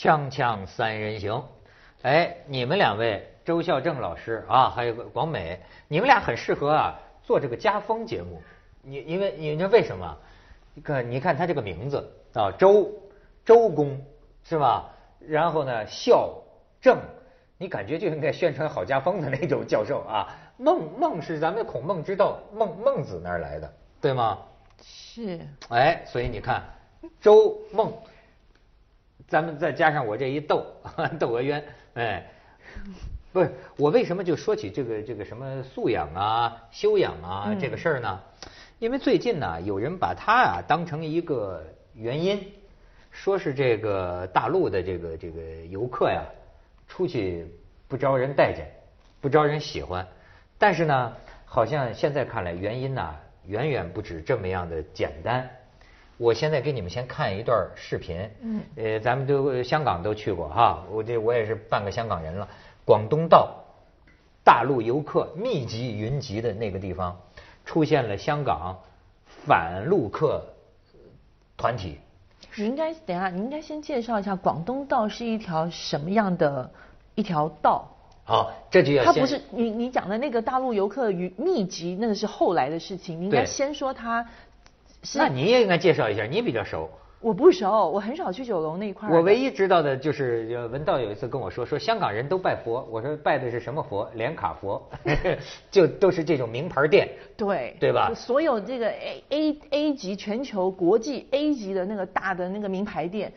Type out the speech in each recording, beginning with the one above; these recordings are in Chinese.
锵锵三人行，哎，你们两位周孝正老师啊，还有个广美，你们俩很适合啊做这个家风节目。你因为你知道为什么？你看，你看他这个名字啊，周周公是吧？然后呢，孝正，你感觉就应该宣传好家风的那种教授啊。孟孟是咱们孔孟之道，孟孟子那儿来的，对吗？是。哎，所以你看，周孟，咱们再加上我这一斗窦娥冤，哎，不是我为什么就说起这个这个什么素养啊、修养啊这个事儿呢？因为最近呢，有人把它啊当成一个原因，说是这个大陆的这个这个游客呀，出去不招人待见，不招人喜欢。但是呢，好像现在看来原因呢远远不止这么样的简单。我现在给你们先看一段视频。嗯。呃，咱们都香港都去过哈，我这我也是半个香港人了。广东道大陆游客密集云集的那个地方，出现了香港反陆客团体。你应该等下，你应该先介绍一下广东道是一条什么样的一条道。好，这就要他不是你你讲的那个大陆游客与密集，那个是后来的事情。你应该先说他。那你也应该介绍一下，你比较熟。我不熟，我很少去九龙那一块儿。我唯一知道的就是文道有一次跟我说，说香港人都拜佛。我说拜的是什么佛？连卡佛，就都是这种名牌店。对。对吧？所有这个 A A A 级全球国际 A 级的那个大的那个名牌店，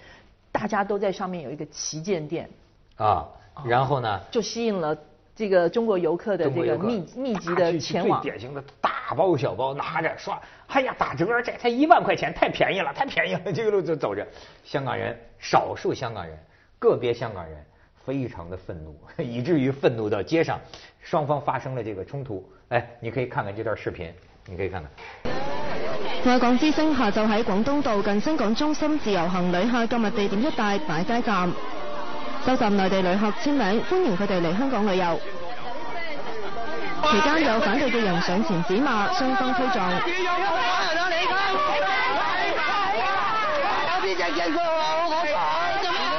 大家都在上面有一个旗舰店。啊。然后呢？就吸引了这个中国游客的这个密密集的前往。最典型的大包小包拿着刷，哎呀打折，这才一万块钱，太便宜了，太便宜了，这个路就走着。香港人，少数香港人，个别香港人，非常的愤怒，以至于愤怒到街上，双方发生了这个冲突。哎，你可以看看这段视频，你可以看看。外港之星下晝喺廣東道近新港中心自由行旅客購物地點一帶擺街站。收集內地旅客簽名，歡迎佢哋嚟香港旅遊。期間有反對嘅人上前指罵，雙方推撞。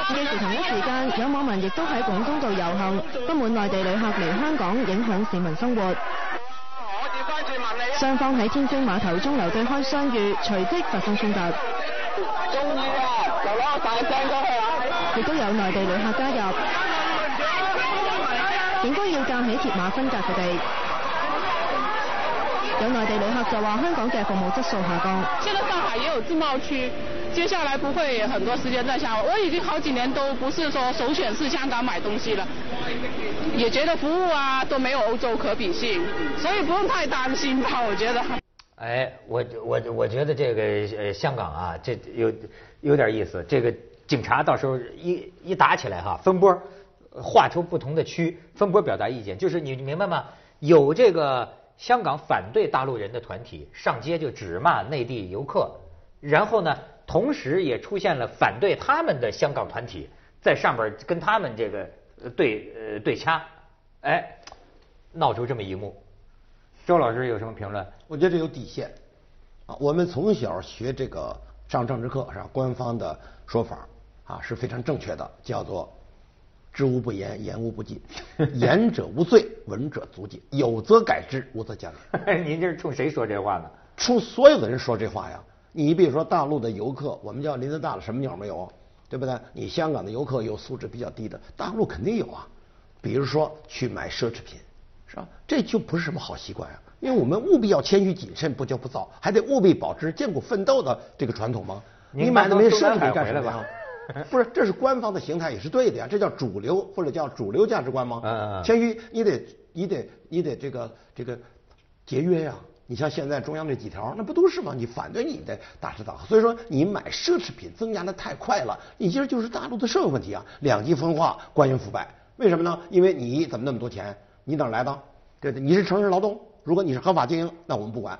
幾乎同一時間，有網民亦都喺廣東道遊行，不滿內地旅客嚟香港影響市民生活。雙方喺天星碼頭鐘樓對開相遇，隨即發生衝突。終於啊，就攞大聲過去亦都有內地旅客加入，警方要架起鐵馬分隔佢哋。有內地旅客就話香港嘅服務質素下降。現在上海也有自貿區，接下來不會很多時間再下。我已經好幾年都不是說首選是香港買東西了，也覺得服務啊都沒有歐洲可比性，所以不用太擔心吧，我覺得。哎，我我我覺得這個呃香港啊，這有有點意思，這個。警察到时候一一打起来哈，分波，划出不同的区，分波表达意见，就是你明白吗？有这个香港反对大陆人的团体上街就指骂内地游客，然后呢，同时也出现了反对他们的香港团体在上边跟他们这个对呃对掐，哎，闹出这么一幕。周老师有什么评论？我觉得这有底线啊。我们从小学这个上政治课是吧？官方的说法。啊，是非常正确的，叫做“知无不言，言无不尽，言者无罪，闻者足戒，有则改之，无则加勉。”您这是冲谁说这话呢？冲所有的人说这话呀！你比如说大陆的游客，我们叫林子大了，什么鸟没有，对不对？你香港的游客有素质比较低的，大陆肯定有啊。比如说去买奢侈品，是吧？这就不是什么好习惯啊，因为我们务必要谦虚谨慎，不骄不躁，还得务必保持艰苦奋斗的这个传统吗？你买那么奢侈品干什么呀？不是，这是官方的形态也是对的呀，这叫主流或者叫主流价值观吗？嗯谦虚，你得你得你得这个这个节约呀。你像现在中央这几条，那不都是吗？你反对你的大吃大喝，所以说你买奢侈品增加的太快了，你其实就是大陆的社会问题啊，两极分化，官员腐败。为什么呢？因为你怎么那么多钱？你哪来的？对对，你是城市劳动，如果你是合法经营，那我们不管。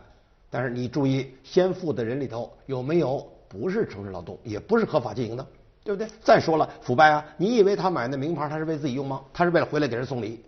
但是你注意，先富的人里头有没有不是城市劳动，也不是合法经营的？对不对？再说了，腐败啊！你以为他买那名牌他是为自己用吗？他是为了回来给人送礼。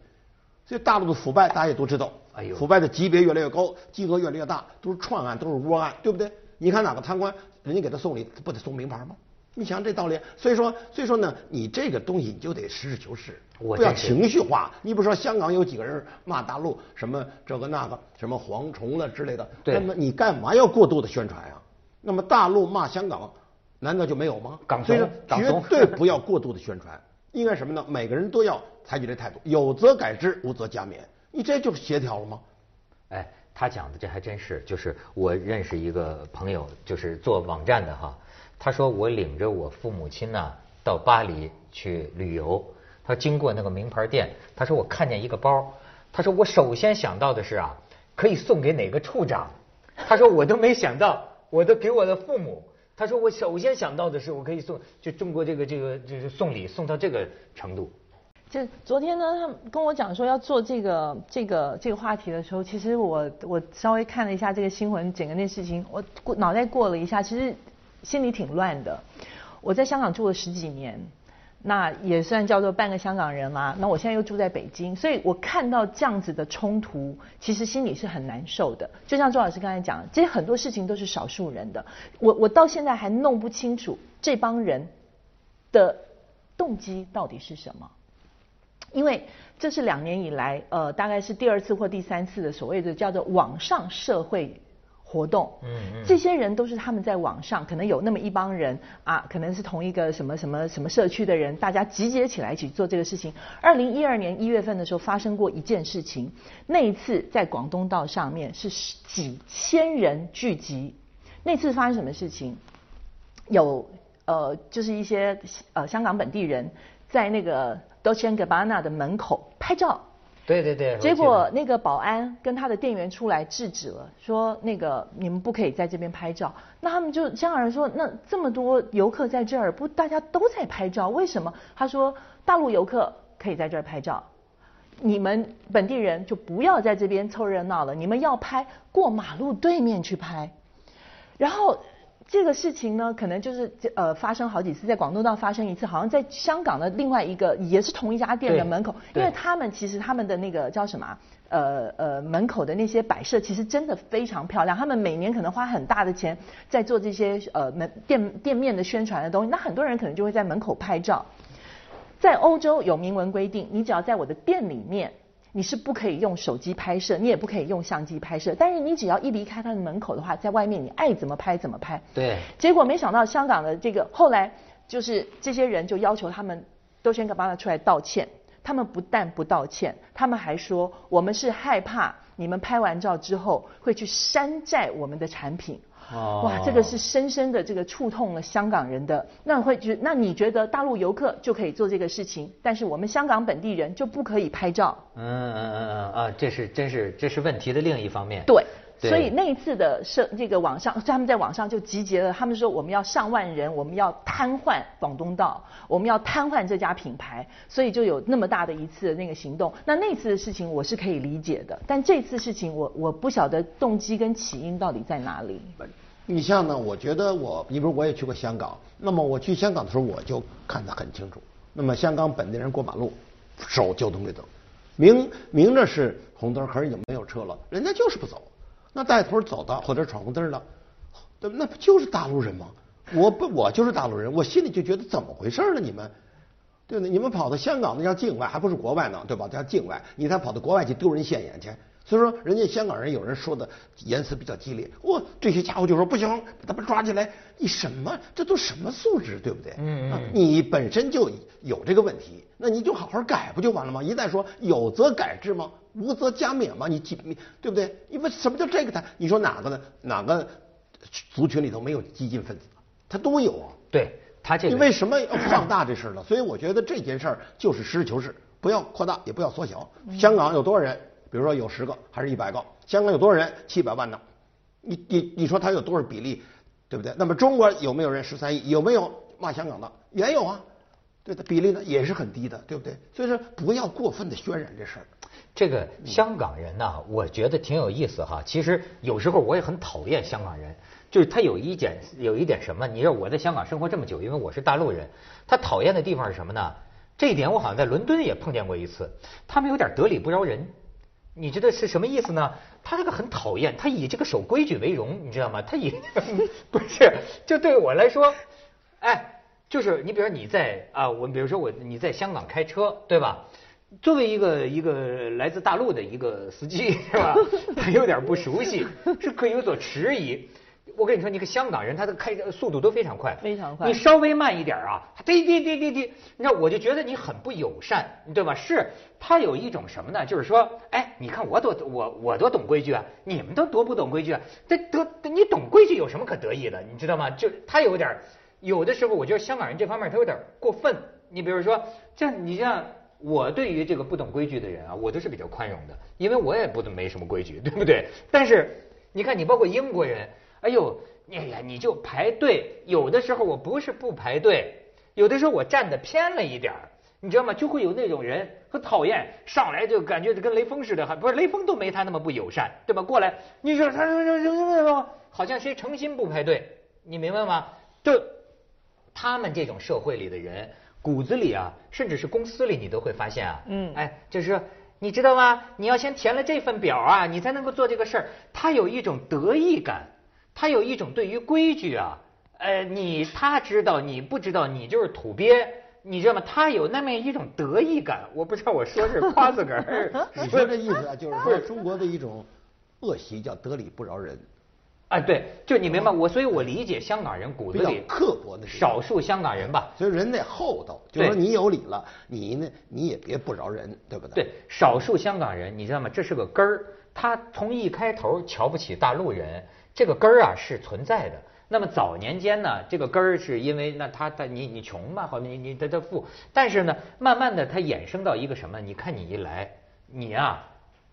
所以大陆的腐败大家也都知道，哎呦，腐败的级别越来越高，金额越来越大，都是串案，都是窝案，对不对？你看哪个贪官，人家给他送礼，不得送名牌吗？你想这道理，所以说，所以说呢，你这个东西你就得实事求是，不要情绪化。你比如说香港有几个人骂大陆什么这个那个什么蝗虫了之类的，那么你干嘛要过度的宣传呀？那么大陆骂香港，难道就没有吗？港所以说绝对不要过度的宣传，应该什么呢？每个人都要采取这态度，有则改之，无则加勉。你这就是协调了吗？哎，他讲的这还真是，就是我认识一个朋友，就是做网站的哈。他说我领着我父母亲呐到巴黎去旅游，他经过那个名牌店，他说我看见一个包，他说我首先想到的是啊，可以送给哪个处长，他说我都没想到，我都给我的父母。他说我首先想到的是，我可以送，就中国这个这个就是送礼送到这个程度。就昨天呢，他跟我讲说要做这个这个这个话题的时候，其实我我稍微看了一下这个新闻，整个那事情，我过脑袋过了一下，其实心里挺乱的。我在香港住了十几年，那也算叫做半个香港人啦。那我现在又住在北京，所以我看到这样子的冲突，其实心里是很难受的。就像周老师刚才讲，其实很多事情都是少数人的，我我到现在还弄不清楚这帮人的动机到底是什么。因为这是两年以来，呃，大概是第二次或第三次的所谓的叫做网上社会活动。嗯嗯这些人都是他们在网上，可能有那么一帮人啊，可能是同一个什么什么什么社区的人，大家集结起来一起做这个事情。二零一二年一月份的时候发生过一件事情，那一次在广东道上面是几千人聚集。那次发生什么事情？有呃，就是一些呃香港本地人在那个 Dolce Gabbana 的门口拍照，对对对。结果那个保安跟他的店员出来制止了，说那个你们不可以在这边拍照。那他们就香港人说，那这么多游客在这儿，不大家都在拍照，为什么？他说大陆游客可以在这儿拍照，你们本地人就不要在这边凑热闹了，你们要拍过马路对面去拍。然后这个事情呢，可能就是呃发生好几次，在广东道发生一次，好像在香港的另外一个也是同一家店的门口，因为他们其实他们的那个叫什么啊呃呃门口的那些摆设其实真的非常漂亮，他们每年可能花很大的钱在做这些呃门店店面的宣传的东西，那很多人可能就会在门口拍照。在欧洲有明文规定，你只要在我的店里面，你是不可以用手机拍摄，你也不可以用相机拍摄。但是你只要一离开他的门口的话，在外面你爱怎么拍怎么拍。对结果没想到香港的这个后来就是这些人就要求他们都先给巴拉出来道歉。他们不但不道歉，他们还说我们是害怕你们拍完照之后会去山寨我们的产品。哦哇，这个是深深的这个触痛了香港人的。那会觉，那你觉得大陆游客就可以做这个事情，但是我们香港本地人就不可以拍照？嗯嗯嗯嗯啊，这是真是这是问题的另一方面。对。所以那一次的社这个网上，他们在网上就集结了，他们说我们要上万人，我们要瘫痪广东道，我们要瘫痪这家品牌，所以就有那么大的一次的那个行动。那那次的事情我是可以理解的，但这次事情我我不晓得动机跟起因到底在哪里。你像呢？我觉得我，你比如我也去过香港，那么我去香港的时候，我就看得很清楚。那么香港本地人过马路守交通规则，明明着是红灯，可是已经没有车了，人家就是不走。那带头走的或者闯红灯的，对？那不就是大陆人吗？我不，我就是大陆人，我心里就觉得怎么回事呢？你们，对不对？你们跑到香港那叫境外，还不是国外呢，对吧？叫境外，你才跑到国外去丢人现眼去。所以说，人家香港人有人说的言辞比较激烈，哇，这些家伙就说不行，把他们抓起来，你什么？这都什么素质，对不对？嗯嗯啊你本身就有这个问题，那你就好好改不就完了吗？一旦说有则改之吗？无则加勉吗？你几你对不对？因为什么叫这个他？你说哪个呢？哪个族群里头没有激进分子？他都有啊。对他这个你为什么要放大这事儿呢？所以我觉得这件事儿就是实事求是，不要扩大，也不要缩小。香港有多少人？比如说有十个还是一百个？香港有多少人？七百万呢？你你你说他有多少比例，对不对？那么中国有没有人十三亿？有没有骂香港的？也有啊，对的，比例呢也是很低的，对不对？所以说不要过分的渲染这事儿。这个香港人呐，我觉得挺有意思哈。其实有时候我也很讨厌香港人，就是他有一点有一点什么，你知道我在香港生活这么久，因为我是大陆人，他讨厌的地方是什么呢？这一点我好像在伦敦也碰见过一次，他们有点得理不饶人。你觉得是什么意思呢？他这个很讨厌，他以这个守规矩为荣，你知道吗？他以 不是，就对我来说，哎，就是你比如说你在啊，我比如说我你在香港开车，对吧？作为一个一个来自大陆的一个司机，是吧？他有点不熟悉，是可以有所迟疑。我跟你说，你个香港人，他的开车速度都非常快，非常快你稍微慢一点啊，滴滴滴滴滴，你知道，我就觉得你很不友善，对吧？是，他有一种什么呢？就是说，哎，你看我多我我多懂规矩啊，你们都多不懂规矩啊？这得你懂规矩有什么可得意的？你知道吗？就他有点，有的时候我觉得香港人这方面他有点过分。你比如说，像你像我对于这个不懂规矩的人啊，我都是比较宽容的，因为我也不没什么规矩，对不对？但是你看，你包括英国人。哎呦，哎呀，你就排队，有的时候我不是不排队，有的时候我站的偏了一点儿，你知道吗？就会有那种人很讨厌，上来就感觉跟雷锋似的，还不是雷锋都没他那么不友善，对吧？过来，你说他说说说说，好像谁诚心不排队，你明白吗？就他们这种社会里的人，骨子里啊，甚至是公司里，你都会发现啊，嗯，哎，就是你知道吗？你要先填了这份表啊，你才能够做这个事儿。他有一种得意感。他有一种对于规矩啊，呃，你他知道你不知道，你就是土鳖，你知道吗？他有那么一种得意感，我不知道我说是夸自个儿。你说这意思啊，就是说中国的一种恶习叫得理不饶人。哎，对，就你明白我，所以我理解香港人骨子里刻薄的少数香港人吧。所以人得厚道，就说你有理了，你呢你也别不饶人，对不对？对，少数香港人，你知道吗？这是个根儿，他从一开头瞧不起大陆人。这个根儿啊是存在的。那么早年间呢，这个根儿是因为那他他你你穷嘛，或者你你他他富，但是呢，慢慢的他衍生到一个什么？你看你一来，你啊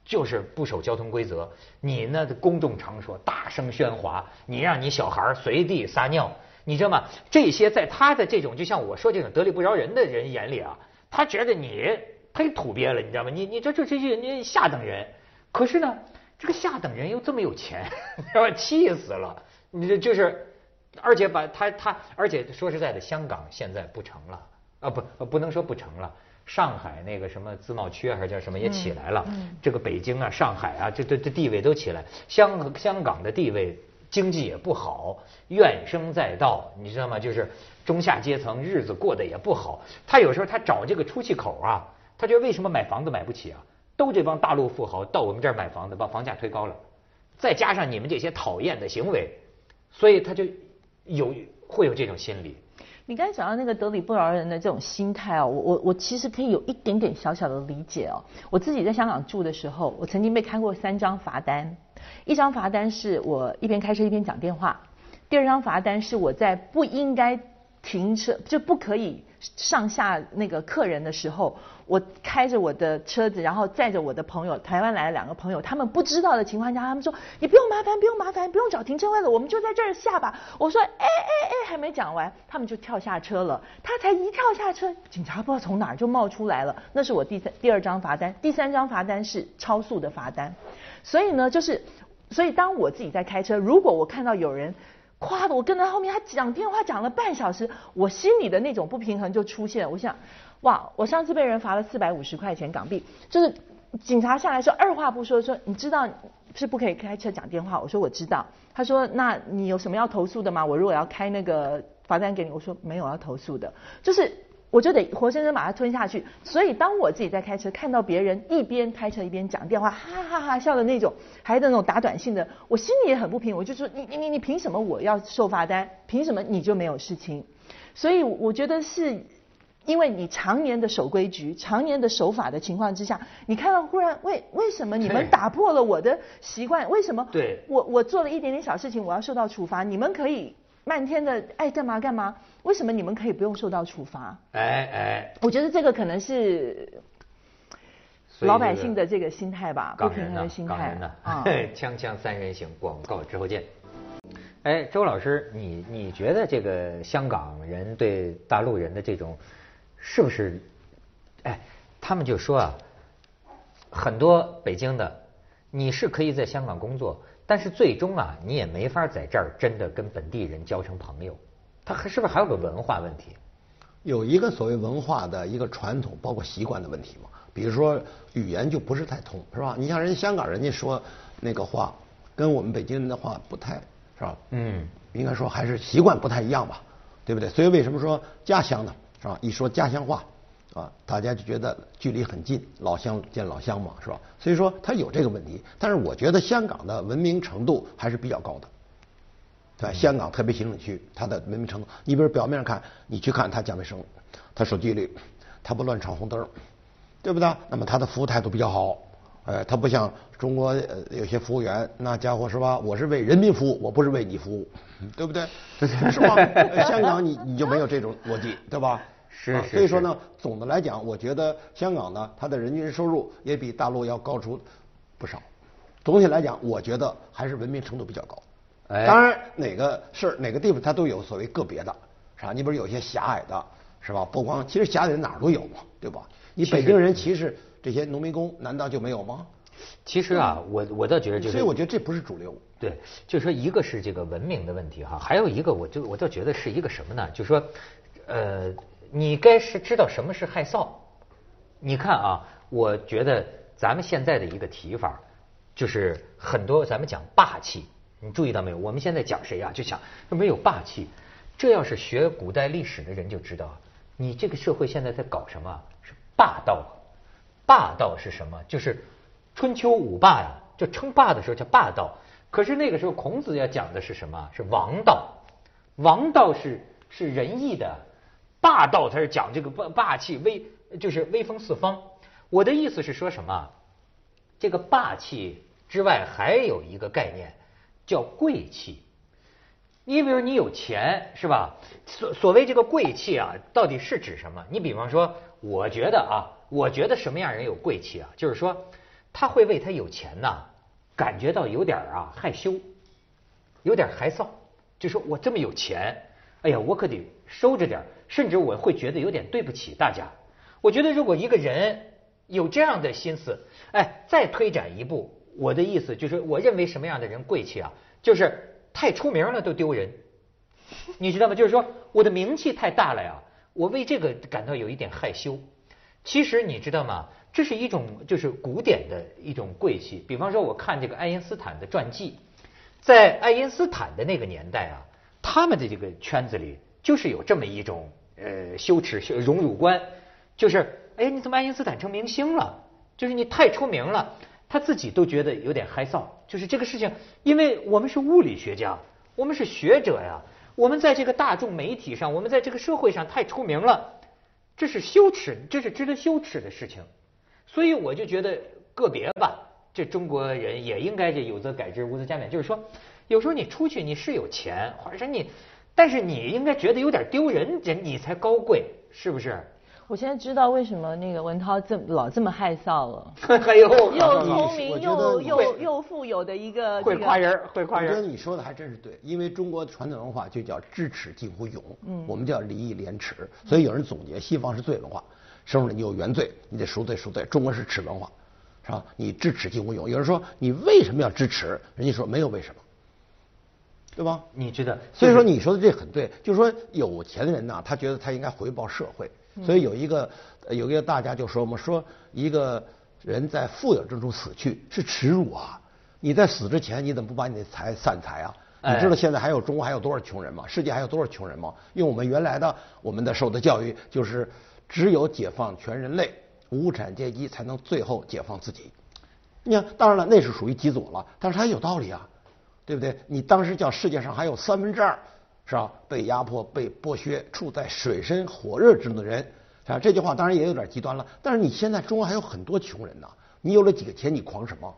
就是不守交通规则，你呢公众场所大声喧哗，你让你小孩随地撒尿，你知道吗？这些在他的这种就像我说这种得理不饶人的人眼里啊，他觉得你忒土鳖了，你知道吗？你你这这这些你下等人，可是呢。这个下等人又这么有钱，要气死了！你这就是，而且把他他，而且说实在的，香港现在不成了啊，不不能说不成了。上海那个什么自贸区还是叫什么也起来了，这个北京啊、上海啊，这这这地位都起来。香香港的地位经济也不好，怨声载道，你知道吗？就是中下阶层日子过得也不好。他有时候他找这个出气口啊，他觉得为什么买房子买不起啊？都这帮大陆富豪到我们这儿买房子，把房价推高了，再加上你们这些讨厌的行为，所以他就有会有这种心理。你刚才讲到那个得理不饶人的这种心态哦，我我我其实可以有一点点小小的理解哦。我自己在香港住的时候，我曾经被开过三张罚单，一张罚单是我一边开车一边讲电话，第二张罚单是我在不应该停车就不可以上下那个客人的时候。我开着我的车子，然后载着我的朋友，台湾来了两个朋友，他们不知道的情况下，他们说你不用麻烦，不用麻烦，不用找停车位了，我们就在这儿下吧。我说哎哎哎，还没讲完，他们就跳下车了。他才一跳下车，警察不知道从哪儿就冒出来了。那是我第三第二张罚单，第三张罚单是超速的罚单。所以呢，就是所以当我自己在开车，如果我看到有人夸的我跟在后面，他讲电话讲了半小时，我心里的那种不平衡就出现。我想。哇！我上次被人罚了四百五十块钱港币，就是警察下来说二话不说说，你知道是不可以开车讲电话。我说我知道。他说那你有什么要投诉的吗？我如果要开那个罚单给你，我说没有要投诉的，就是我就得活生生把它吞下去。所以当我自己在开车，看到别人一边开车一边讲电话，哈哈哈笑的那种，还有那种打短信的，我心里也很不平。我就说你你你你凭什么我要受罚单？凭什么你就没有事情？所以我觉得是。因为你常年的守规矩、常年的守法的情况之下，你看到忽然为为什么你们打破了我的习惯？为什么？对，我我做了一点点小事情，我要受到处罚，你们可以漫天的爱干嘛干嘛？为什么你们可以不用受到处罚？哎哎，我觉得这个可能是老百姓的这个心态吧，不平衡的心态啊。锵锵三人行，广告之后见。哎，周老师，你你觉得这个香港人对大陆人的这种？是不是？哎，他们就说啊，很多北京的，你是可以在香港工作，但是最终啊，你也没法在这儿真的跟本地人交成朋友。他还是不是还有个文化问题？有一个所谓文化的一个传统，包括习惯的问题嘛。比如说语言就不是太通，是吧？你像人香港人家说那个话，跟我们北京人的话不太，是吧？嗯，应该说还是习惯不太一样吧。对不对？所以为什么说家乡呢？是吧？一说家乡话，啊，大家就觉得距离很近，老乡见老乡嘛，是吧？所以说他有这个问题，但是我觉得香港的文明程度还是比较高的。对，香港特别行政区，它的文明程度，你比如表面上看，你去看他讲卫生，他守纪律，他不乱闯红灯，对不对？那么他的服务态度比较好，哎，他不像中国呃有些服务员，那家伙是吧？我是为人民服务，我不是为你服务，对不对？是吧？香港你你就没有这种逻辑，对吧？是是。所以说呢，总的来讲，我觉得香港呢，它的人均收入也比大陆要高出不少。总体来讲，我觉得还是文明程度比较高。当然，哪个事儿哪个地方它都有所谓个别的，是吧？你比如有些狭隘的，是吧？不光其实狭隘哪儿都有嘛，对吧？你北京人歧视这些农民工，难道就没有吗？其实啊，我我倒觉得就是，所以我觉得这不是主流。对，就说一个是这个文明的问题哈，还有一个我就我倒觉得是一个什么呢？就说，呃，你该是知道什么是害臊。你看啊，我觉得咱们现在的一个提法，就是很多咱们讲霸气。你注意到没有？我们现在讲谁呀？就讲没有霸气。这要是学古代历史的人就知道，你这个社会现在在搞什么？是霸道。霸道是什么？就是春秋五霸呀，就称霸的时候叫霸道。可是那个时候孔子要讲的是什么？是王道。王道是是仁义的，霸道才是讲这个霸霸气威，就是威风四方。我的意思是说什么？这个霸气之外还有一个概念。叫贵气，你比如你有钱是吧？所所谓这个贵气啊，到底是指什么？你比方说，我觉得啊，我觉得什么样人有贵气啊？就是说，他会为他有钱呐，感觉到有点啊害羞，有点害臊。就说我这么有钱，哎呀，我可得收着点甚至我会觉得有点对不起大家。我觉得如果一个人有这样的心思，哎，再推展一步。我的意思就是，我认为什么样的人贵气啊？就是太出名了都丢人，你知道吗？就是说我的名气太大了呀，我为这个感到有一点害羞。其实你知道吗？这是一种就是古典的一种贵气。比方说，我看这个爱因斯坦的传记，在爱因斯坦的那个年代啊，他们的这个圈子里就是有这么一种呃羞耻羞荣辱观，就是哎，你怎么爱因斯坦成明星了？就是你太出名了。他自己都觉得有点害臊，就是这个事情，因为我们是物理学家，我们是学者呀，我们在这个大众媒体上，我们在这个社会上太出名了，这是羞耻，这是值得羞耻的事情。所以我就觉得个别吧，这中国人也应该这有则改之，无则加勉。就是说，有时候你出去你是有钱，或者说你，但是你应该觉得有点丢人，这你才高贵，是不是？我现在知道为什么那个文涛这么老这么害臊了。还有又聪明又又又富有的一个会夸人，会夸人。我觉得你说的还真是对，因为中国的传统文化就叫知耻近乎勇，嗯，我们叫礼义廉耻。所以有人总结，西方是罪文化，生了你有原罪，你得赎罪赎罪。中国是耻文化，是吧？你知耻近乎勇。有人说你为什么要知耻？人家说没有为什么，对吧？你觉得？所以说你说的这很对，就是说有钱的人呢，他觉得他应该回报社会。所以有一个有一个大家就说嘛，说一个人在富有之中死去是耻辱啊！你在死之前你怎么不把你的财散财啊？你知道现在还有中国还有多少穷人吗？世界还有多少穷人吗？用我们原来的我们的受的教育就是只有解放全人类，无产阶级才能最后解放自己。你看，当然了，那是属于极左了，但是他有道理啊，对不对？你当时叫世界上还有三分之二。是吧？被压迫、被剥削、处在水深火热之中的人，是吧？这句话当然也有点极端了。但是你现在中国还有很多穷人呢，你有了几个钱，你狂什么？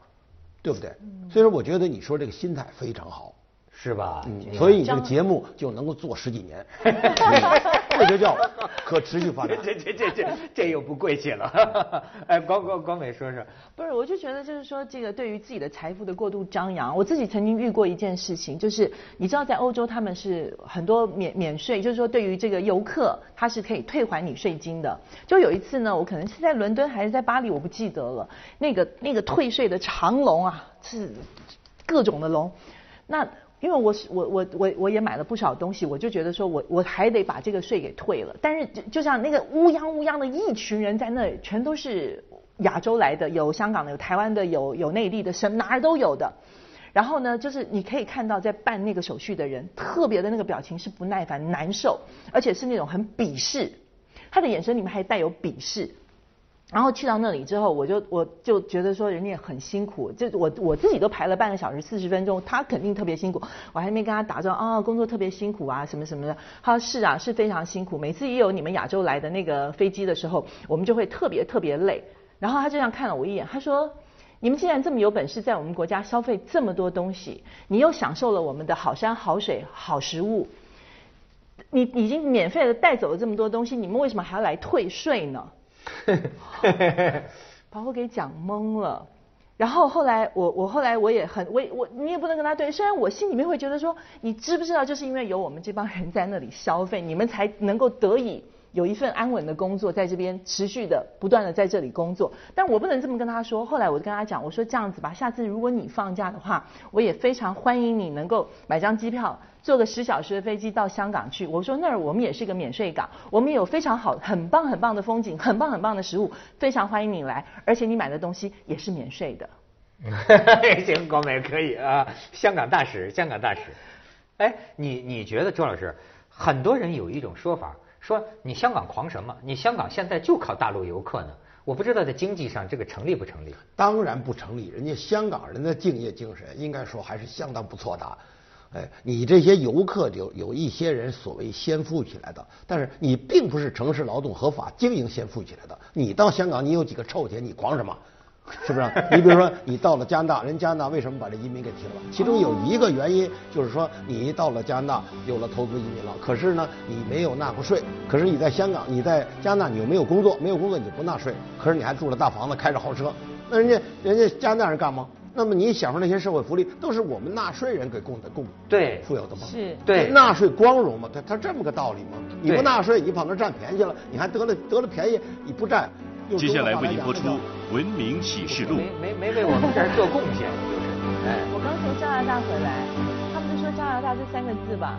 对不对？所以说，我觉得你说这个心态非常好。是吧？嗯，所以你这个节目就能够做十几年，这就叫可持续发展。这这这这这又不贵气了。哎，光光光美说说，不是，我就觉得就是说，这个对于自己的财富的过度张扬，我自己曾经遇过一件事情，就是你知道，在欧洲他们是很多免免税，就是说对于这个游客，他是可以退还你税金的。就有一次呢，我可能是在伦敦还是在巴黎，我不记得了。那个那个退税的长龙啊，是各种的龙，那。因为我是我我我我也买了不少东西，我就觉得说我我还得把这个税给退了。但是就就像那个乌泱乌泱的一群人在那，全都是亚洲来的，有香港的，有台湾的，有有内地的，什哪儿都有的。然后呢，就是你可以看到在办那个手续的人特别的那个表情是不耐烦、难受，而且是那种很鄙视，他的眼神里面还带有鄙视。然后去到那里之后，我就我就觉得说人家也很辛苦，就我我自己都排了半个小时四十分钟，他肯定特别辛苦，我还没跟他打招呼啊，工作特别辛苦啊，什么什么的。他说是啊，是非常辛苦，每次一有你们亚洲来的那个飞机的时候，我们就会特别特别累。然后他这样看了我一眼，他说：“你们既然这么有本事，在我们国家消费这么多东西，你又享受了我们的好山好水好食物，你已经免费的带走了这么多东西，你们为什么还要来退税呢？” 把我给讲懵了。然后后来我我后来我也很我我你也不能跟他对，虽然我心里面会觉得说，你知不知道，就是因为有我们这帮人在那里消费，你们才能够得以有一份安稳的工作，在这边持续的不断的在这里工作。但我不能这么跟他说。后来我就跟他讲，我说这样子吧，下次如果你放假的话，我也非常欢迎你能够买张机票。坐个十小时的飞机到香港去，我说那儿我们也是一个免税港，我们有非常好、很棒、很棒的风景，很棒、很棒的食物，非常欢迎你来，而且你买的东西也是免税的。行，广美可以啊，香港大使，香港大使。哎，你你觉得周老师，很多人有一种说法，说你香港狂什么？你香港现在就靠大陆游客呢？我不知道在经济上这个成立不成立？当然不成立，人家香港人的敬业精神，应该说还是相当不错的。哎，你这些游客有有一些人所谓先富起来的，但是你并不是城市劳动合法经营先富起来的。你到香港，你有几个臭钱，你狂什么？是不是？你比如说，你到了加拿大，人加拿大为什么把这移民给停了？其中有一个原因就是说，你到了加拿大有了投资移民了，可是呢，你没有纳过税。可是你在香港，你在加拿大你又没有工作，没有工作你就不纳税。可是你还住了大房子，开着豪车，那人家人家加拿大人干嘛？那么你享受那些社会福利，都是我们纳税人给供的，供对富有的吗？是，对，纳税光荣吗？他他这么个道理吗？你不纳税，你跑那占便宜了，你还得了得了便宜，你不占。接下来为您播出《文明启示录》。没没没为我们这儿做贡献，就是。哎，我刚从加拿大回来，他们就说加拿大这三个字吧。